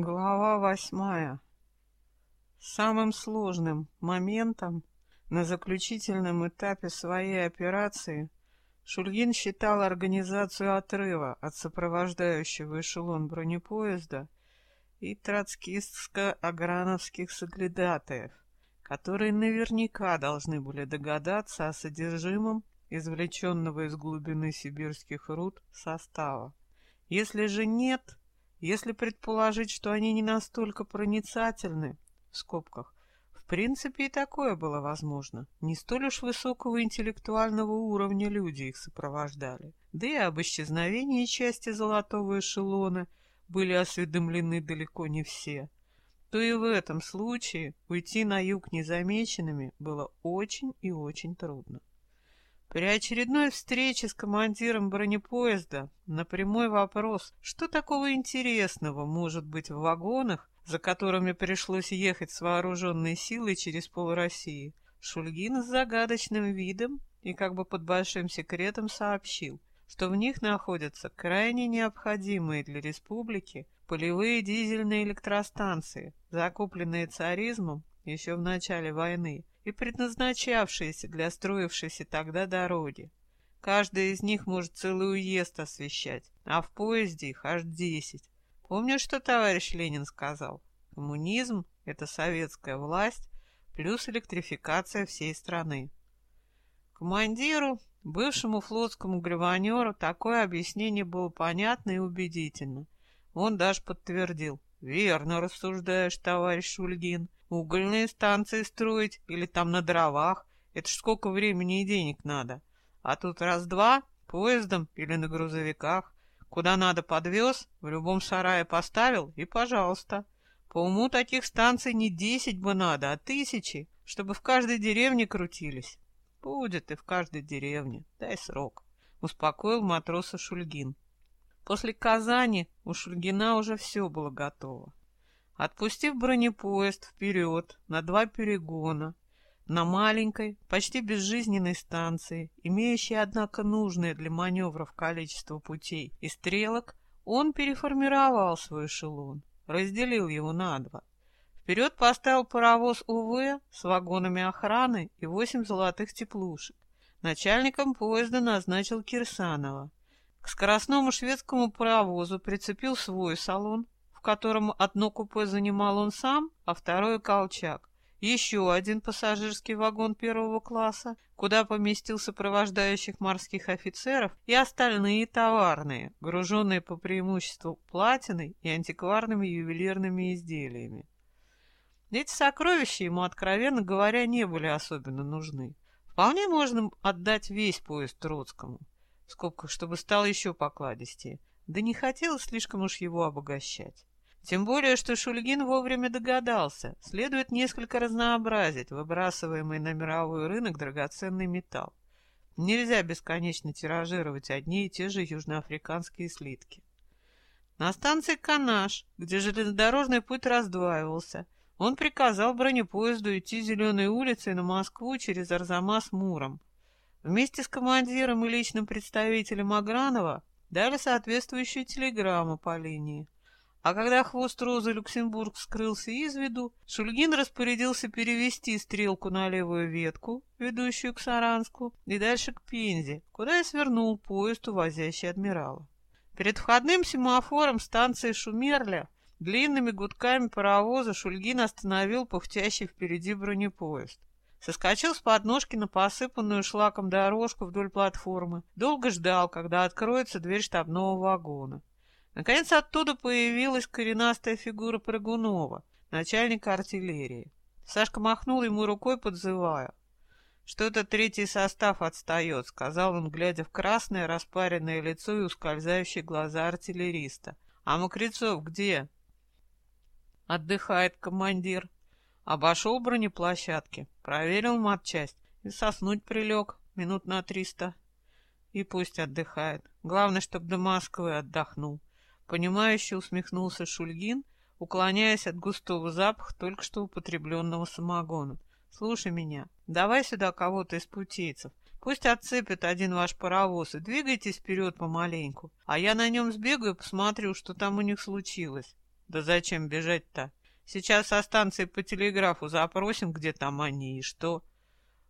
Глава восьмая. Самым сложным моментом на заключительном этапе своей операции Шульгин считал организацию отрыва от сопровождающего эшелон бронепоезда и троцкистско-аграновских соглядатаев, которые наверняка должны были догадаться о содержимом извлеченного из глубины сибирских руд состава. Если же нет, если предположить, что они не настолько проницательны, в скобках, в принципе и такое было возможно. Не столь уж высокого интеллектуального уровня люди их сопровождали. Да и об исчезновении части золотого эшелона были осведомлены далеко не все. То и в этом случае уйти на юг незамеченными было очень и очень трудно. При очередной встрече с командиром бронепоезда на прямой вопрос, что такого интересного может быть в вагонах, за которыми пришлось ехать с вооруженной силой через пол России, Шульгин с загадочным видом и как бы под большим секретом сообщил, что в них находятся крайне необходимые для республики полевые дизельные электростанции, закупленные царизмом еще в начале войны и предназначавшиеся для строившейся тогда дороги. Каждая из них может целый уезд освещать, а в поезде их аж десять. Помнишь, что товарищ Ленин сказал? Коммунизм — это советская власть плюс электрификация всей страны. Командиру, бывшему флотскому гриванеру, такое объяснение было понятно и убедительно. Он даже подтвердил. «Верно рассуждаешь, товарищ Шульгин. Угольные станции строить или там на дровах. Это ж сколько времени и денег надо. А тут раз-два, поездом или на грузовиках. Куда надо подвез, в любом сарае поставил и пожалуйста. По уму таких станций не десять бы надо, а тысячи, чтобы в каждой деревне крутились. Будет и в каждой деревне, дай срок. Успокоил матроса Шульгин. После Казани у Шульгина уже все было готово. Отпустив бронепоезд вперед на два перегона, на маленькой, почти безжизненной станции, имеющей, однако, нужное для маневров количество путей и стрелок, он переформировал свой эшелон, разделил его на два. Вперед поставил паровоз УВ с вагонами охраны и восемь золотых теплушек. Начальником поезда назначил Кирсанова. К скоростному шведскому паровозу прицепил свой салон, в котором одно купе занимал он сам, а второе — Колчак. Еще один пассажирский вагон первого класса, куда поместил сопровождающих морских офицеров и остальные товарные, груженные по преимуществу платиной и антикварными ювелирными изделиями. Эти сокровища ему, откровенно говоря, не были особенно нужны. Вполне можно отдать весь поезд Троцкому, в скобках, чтобы стал еще покладистее, да не хотелось слишком уж его обогащать. Тем более, что Шульгин вовремя догадался, следует несколько разнообразить выбрасываемый на мировой рынок драгоценный металл. Нельзя бесконечно тиражировать одни и те же южноафриканские слитки. На станции Канаш, где железнодорожный путь раздваивался, он приказал бронепоезду идти Зеленой улицей на Москву через Арзамас-Муром. Вместе с командиром и личным представителем Агранова дали соответствующую телеграмму по линии. А когда хвост розы Люксембург скрылся из виду, Шульгин распорядился перевести стрелку на левую ветку, ведущую к Саранску, и дальше к Пензе, куда и свернул поезд, увозящий адмирала. Перед входным семафором станции Шумерля длинными гудками паровоза Шульгин остановил пыхтящий впереди бронепоезд. Соскочил с подножки на посыпанную шлаком дорожку вдоль платформы. Долго ждал, когда откроется дверь штабного вагона. Наконец оттуда появилась коренастая фигура Прыгунова, начальника артиллерии. Сашка махнул ему рукой, подзывая. «Что-то третий состав отстает», — сказал он, глядя в красное распаренное лицо и ускользающие глаза артиллериста. «А Мокрецов где?» «Отдыхает командир». Обошел бронеплощадки, проверил матчасть и соснуть прилег минут на триста. И пусть отдыхает. Главное, чтоб до Москвы отдохнул. Понимающе усмехнулся Шульгин, уклоняясь от густого запаха только что употребленного самогона. «Слушай меня, давай сюда кого-то из путейцев. Пусть отцепит один ваш паровоз и двигайтесь вперед помаленьку, а я на нем сбегаю посмотрю, что там у них случилось. Да зачем бежать-то? Сейчас со станции по телеграфу запросим, где там они и что.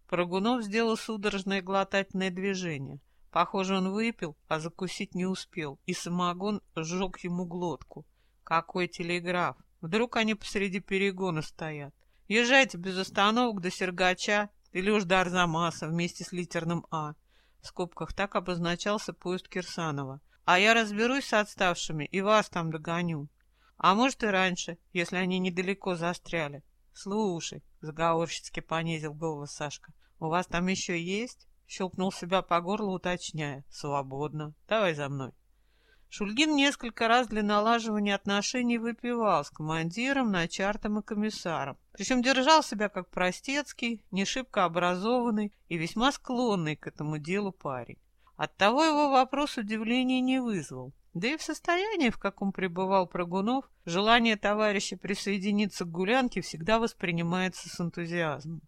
Прогунов сделал судорожное глотательное движение. Похоже, он выпил, а закусить не успел, и самогон сжег ему глотку. Какой телеграф? Вдруг они посреди перегона стоят. Езжайте без остановок до Сергача или уж до Арзамаса вместе с литерным А. В скобках так обозначался поезд Кирсанова. А я разберусь с отставшими и вас там догоню. А может и раньше, если они недалеко застряли. Слушай, заговорщицки понизил голос Сашка, у вас там еще есть? Щелкнул себя по горлу, уточняя. Свободно. Давай за мной. Шульгин несколько раз для налаживания отношений выпивал с командиром, начартом и комиссаром. Причем держал себя как простецкий, не шибко образованный и весьма склонный к этому делу парень. Оттого его вопрос удивления не вызвал. Да и в состоянии, в каком пребывал Прогунов, желание товарища присоединиться к гулянке всегда воспринимается с энтузиазмом.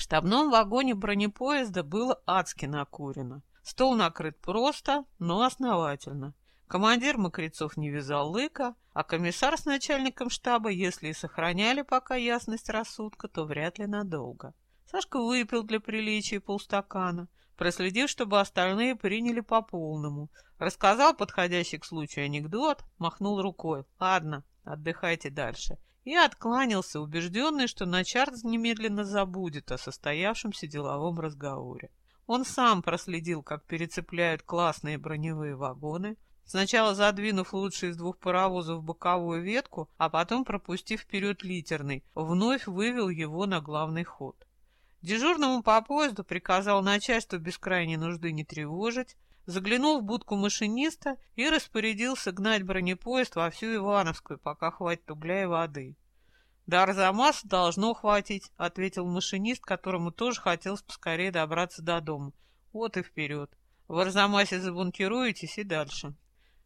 В штабном вагоне бронепоезда было адски накурено. Стол накрыт просто, но основательно. Командир Мокрецов не вязал лыка, а комиссар с начальником штаба, если и сохраняли пока ясность рассудка, то вряд ли надолго. Сашка выпил для приличия полстакана, проследив, чтобы остальные приняли по полному. Рассказал подходящий к случаю анекдот, махнул рукой. «Ладно, отдыхайте дальше». И откланялся, убежденный, что Начарт немедленно забудет о состоявшемся деловом разговоре. Он сам проследил, как перецепляют классные броневые вагоны, сначала задвинув лучший из двух паровозов в боковую ветку, а потом пропустив вперед литерный, вновь вывел его на главный ход. Дежурному по поезду приказал начальству без крайней нужды не тревожить, заглянул в будку машиниста и распорядился гнать бронепоезд во всю Ивановскую, пока хватит угля и воды. «До Арзамаса должно хватить», — ответил машинист, которому тоже хотелось поскорее добраться до дома. «Вот и вперед. В Арзамасе забункируетесь и дальше».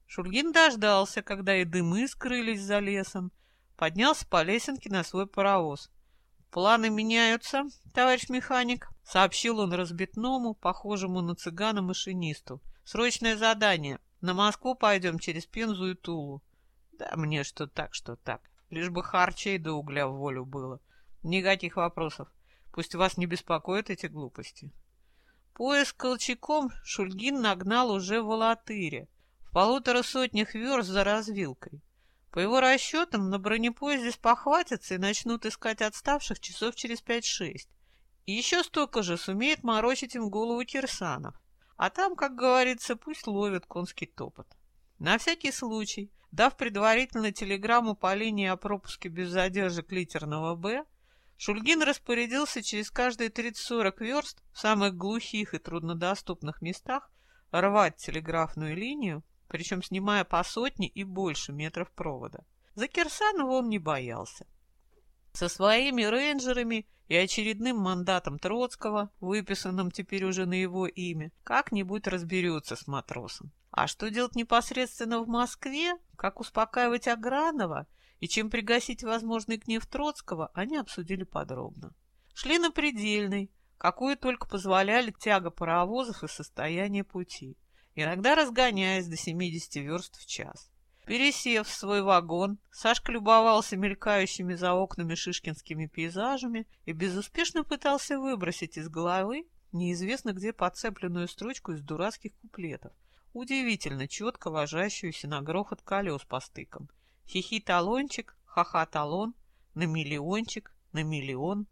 Шульгин дождался, когда и дымы скрылись за лесом, поднялся по лесенке на свой паровоз. «Планы меняются, товарищ механик», — сообщил он разбитному, похожему на цыгана машинисту. «Срочное задание. На Москву пойдем через Пензу и Тулу». «Да мне что так, что так. Лишь бы харчей до угля в волю было. Никаких вопросов. Пусть вас не беспокоят эти глупости». Поезд Колчаком Шульгин нагнал уже в Алатыре, в полутора сотнях верст за развилкой. По его расчетам, на бронепоезде спохватятся и начнут искать отставших часов через пять-шесть. И еще столько же сумеет морочить им голову Кирсанов. А там, как говорится, пусть ловят конский топот. На всякий случай, дав предварительно телеграмму по линии о пропуске без задержек литерного «Б», Шульгин распорядился через каждые 30-40 верст в самых глухих и труднодоступных местах рвать телеграфную линию причем снимая по сотне и больше метров провода. За Кирсанова он не боялся. Со своими рейнджерами и очередным мандатом Троцкого, выписанным теперь уже на его имя, как-нибудь разберется с матросом. А что делать непосредственно в Москве, как успокаивать Агранова и чем пригасить возможный гнев Троцкого, они обсудили подробно. Шли на предельный, какую только позволяли тяга паровозов и состояние пути иногда разгоняясь до 70 верст в час. Пересев в свой вагон, Сашка любовался мелькающими за окнами шишкинскими пейзажами и безуспешно пытался выбросить из головы неизвестно где подцепленную строчку из дурацких куплетов, удивительно четко ложащуюся на грохот колес по стыкам. Хихи-талончик, ха-ха-талон, на миллиончик, на миллион.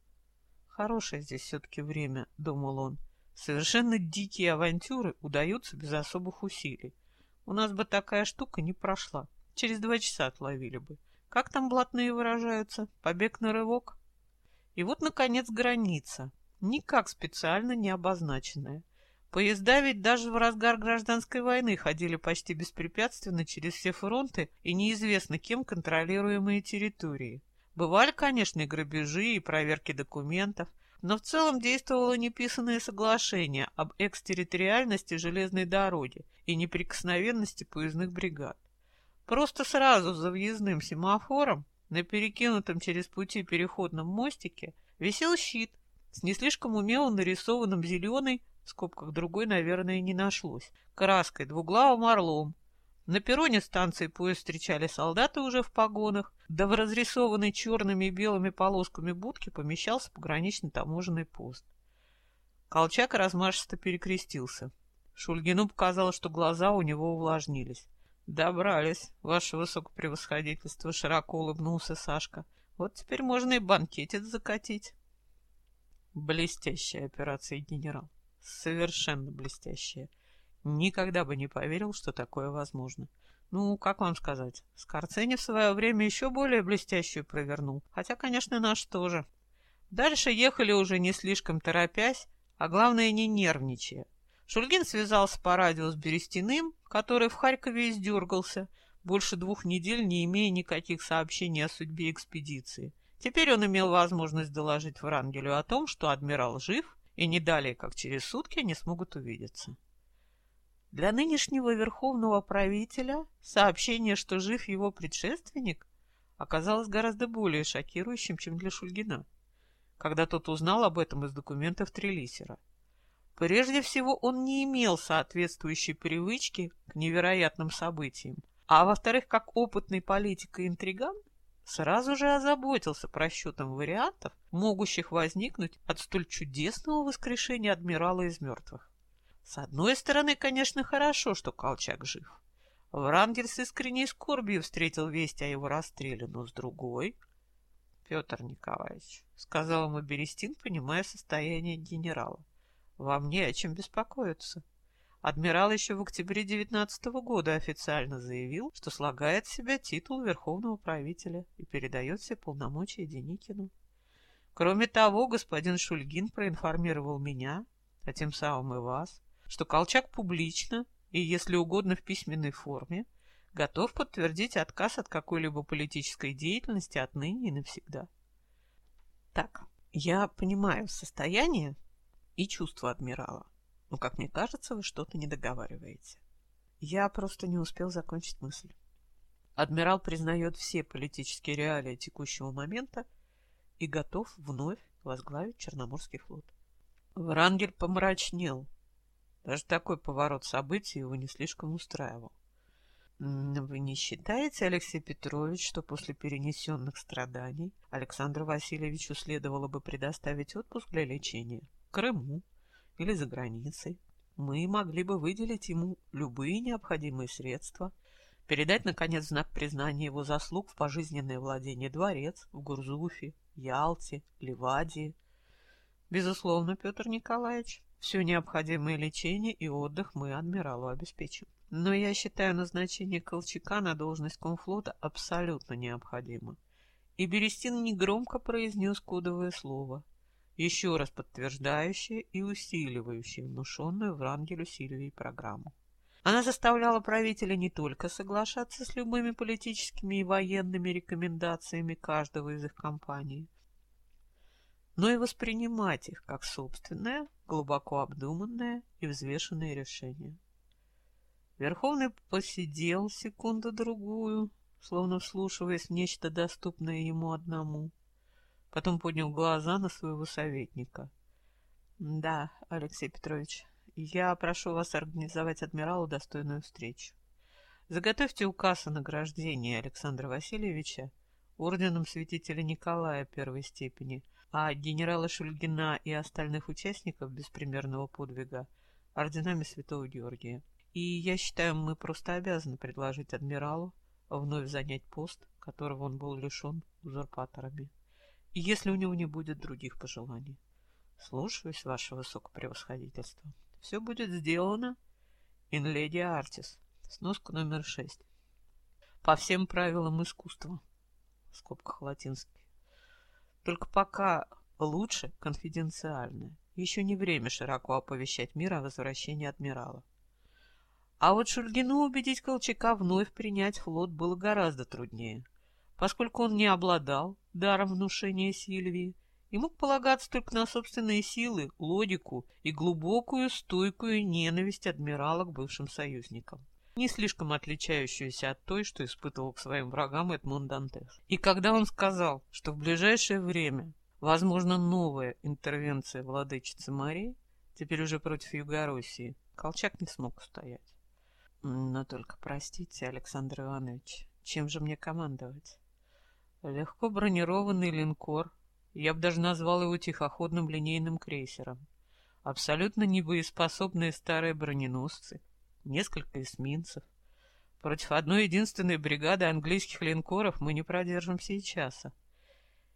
Хорошее здесь все-таки время, думал он. Совершенно дикие авантюры удаются без особых усилий. У нас бы такая штука не прошла. Через два часа отловили бы. Как там блатные выражаются? Побег на рывок? И вот, наконец, граница. Никак специально не обозначенная. Поезда ведь даже в разгар гражданской войны ходили почти беспрепятственно через все фронты и неизвестно кем контролируемые территории. Бывали, конечно, и грабежи, и проверки документов, но в целом действовало неписанное соглашение об экстерриториальности железной дороги и неприкосновенности поездных бригад. Просто сразу за въездным семафором на перекинутом через пути переходном мостике висел щит с не слишком умело нарисованным зеленой, в скобках другой, наверное, не нашлось, краской, двуглавым орлом, На перроне станции поезд встречали солдаты уже в погонах, да в разрисованной черными и белыми полосками будке помещался пограничный таможенный пост. Колчак размашисто перекрестился. Шульгину показалось, что глаза у него увлажнились. «Добрались, ваше высокопревосходительство», — широко улыбнулся Сашка. «Вот теперь можно и банкетец закатить». Блестящая операция, генерал. Совершенно блестящая. Никогда бы не поверил, что такое возможно. Ну, как вам сказать, Скорцени в свое время еще более блестящую провернул. Хотя, конечно, наш тоже. Дальше ехали уже не слишком торопясь, а главное, не нервничая. Шульгин связался по радио с Берестяным, который в Харькове издергался, больше двух недель не имея никаких сообщений о судьбе экспедиции. Теперь он имел возможность доложить Врангелю о том, что адмирал жив, и не далее, как через сутки, они смогут увидеться. Для нынешнего верховного правителя сообщение, что жив его предшественник, оказалось гораздо более шокирующим, чем для Шульгина, когда тот узнал об этом из документов Трелисера. Прежде всего, он не имел соответствующей привычки к невероятным событиям, а во-вторых, как опытный политик и интриган, сразу же озаботился просчетом вариантов, могущих возникнуть от столь чудесного воскрешения адмирала из мертвых. С одной стороны, конечно, хорошо, что Колчак жив. Врангель с искренней скорбью встретил весть о его расстреле, но с другой... Петр Николаевич, сказал ему Берестин, понимая состояние генерала, вам не о чем беспокоиться. Адмирал еще в октябре 19 года официально заявил, что слагает в себя титул верховного правителя и передает все полномочия Деникину. Кроме того, господин Шульгин проинформировал меня, а тем самым и вас, что Колчак публично и, если угодно, в письменной форме готов подтвердить отказ от какой-либо политической деятельности отныне и навсегда. Так, я понимаю состояние и чувство адмирала, но, как мне кажется, вы что-то не договариваете. Я просто не успел закончить мысль. Адмирал признает все политические реалии текущего момента и готов вновь возглавить Черноморский флот. Врангель помрачнел, даже такой поворот событий его не слишком устраивал. Вы не считаете, Алексей Петрович, что после перенесенных страданий Александру Васильевичу следовало бы предоставить отпуск для лечения в Крыму или за границей? Мы могли бы выделить ему любые необходимые средства, передать, наконец, знак признания его заслуг в пожизненное владение дворец в Гурзуфе, Ялте, Ливадии. Безусловно, Петр Николаевич, все необходимое лечение и отдых мы адмиралу обеспечим. Но я считаю назначение Колчака на должность комфлота абсолютно необходимо. И Берестин негромко произнес кодовое слово, еще раз подтверждающее и усиливающее внушенную Врангелю Сильвии программу. Она заставляла правителя не только соглашаться с любыми политическими и военными рекомендациями каждого из их компаний, но и воспринимать их как собственное, глубоко обдуманное и взвешенное решение. Верховный посидел секунду-другую, словно вслушиваясь в нечто доступное ему одному. Потом поднял глаза на своего советника. — Да, Алексей Петрович, я прошу вас организовать адмиралу достойную встречу. Заготовьте указ о награждении Александра Васильевича орденом святителя Николая первой степени — а генерала Шульгина и остальных участников беспримерного подвига орденами Святого Георгия. И я считаю, мы просто обязаны предложить адмиралу вновь занять пост, которого он был лишен узурпаторами. И если у него не будет других пожеланий. Слушаюсь, ваше высокопревосходительство. Все будет сделано. Инледи Артис. Сноска номер шесть. По всем правилам искусства. В скобках латинских. Только пока лучше конфиденциально. Еще не время широко оповещать мир о возвращении адмирала. А вот Шульгину убедить Колчака вновь принять флот было гораздо труднее, поскольку он не обладал даром внушения Сильвии и мог полагаться только на собственные силы, логику и глубокую стойкую ненависть адмирала к бывшим союзникам не слишком отличающуюся от той, что испытывал к своим врагам Эдмон Дантес. И когда он сказал, что в ближайшее время возможно новая интервенция владычицы Марии, теперь уже против Югороссии, Колчак не смог устоять. Но только простите, Александр Иванович, чем же мне командовать? Легко бронированный линкор, я бы даже назвал его тихоходным линейным крейсером. Абсолютно небоеспособные старые броненосцы, несколько эсминцев. Против одной единственной бригады английских линкоров мы не продержимся и часа.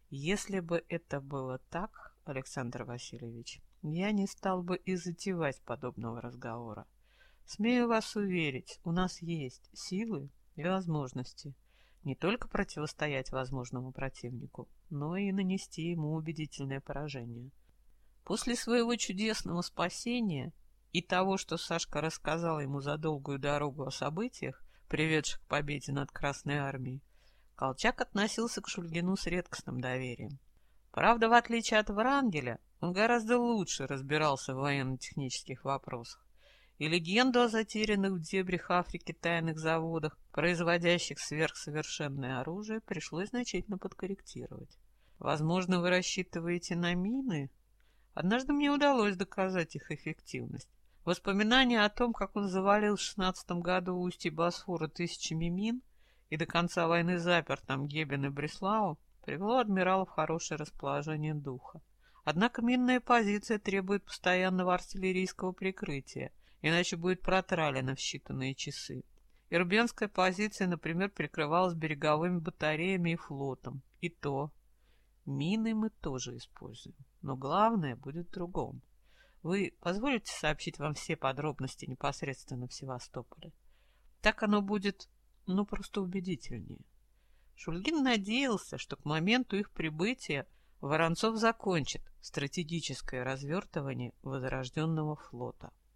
Если бы это было так, Александр Васильевич, я не стал бы и затевать подобного разговора. Смею вас уверить, у нас есть силы и возможности не только противостоять возможному противнику, но и нанести ему убедительное поражение. После своего чудесного спасения и того, что Сашка рассказал ему за долгую дорогу о событиях, приведших к победе над Красной Армией, Колчак относился к Шульгину с редкостным доверием. Правда, в отличие от Врангеля, он гораздо лучше разбирался в военно-технических вопросах, и легенду о затерянных в дебрях Африки тайных заводах, производящих сверхсовершенное оружие, пришлось значительно подкорректировать. Возможно, вы рассчитываете на мины? Однажды мне удалось доказать их эффективность. Воспоминания о том, как он завалил в шестнадцатом году устье Босфора тысячами мин и до конца войны запер там Гебен и Бреслау, привело адмирала в хорошее расположение духа. Однако минная позиция требует постоянного артиллерийского прикрытия, иначе будет протралено в считанные часы. Ирбенская позиция, например, прикрывалась береговыми батареями и флотом. И то. Мины мы тоже используем. Но главное будет в другом. Вы позволите сообщить вам все подробности непосредственно в Севастополе? Так оно будет, ну, просто убедительнее. Шульгин надеялся, что к моменту их прибытия Воронцов закончит стратегическое развертывание возрожденного флота.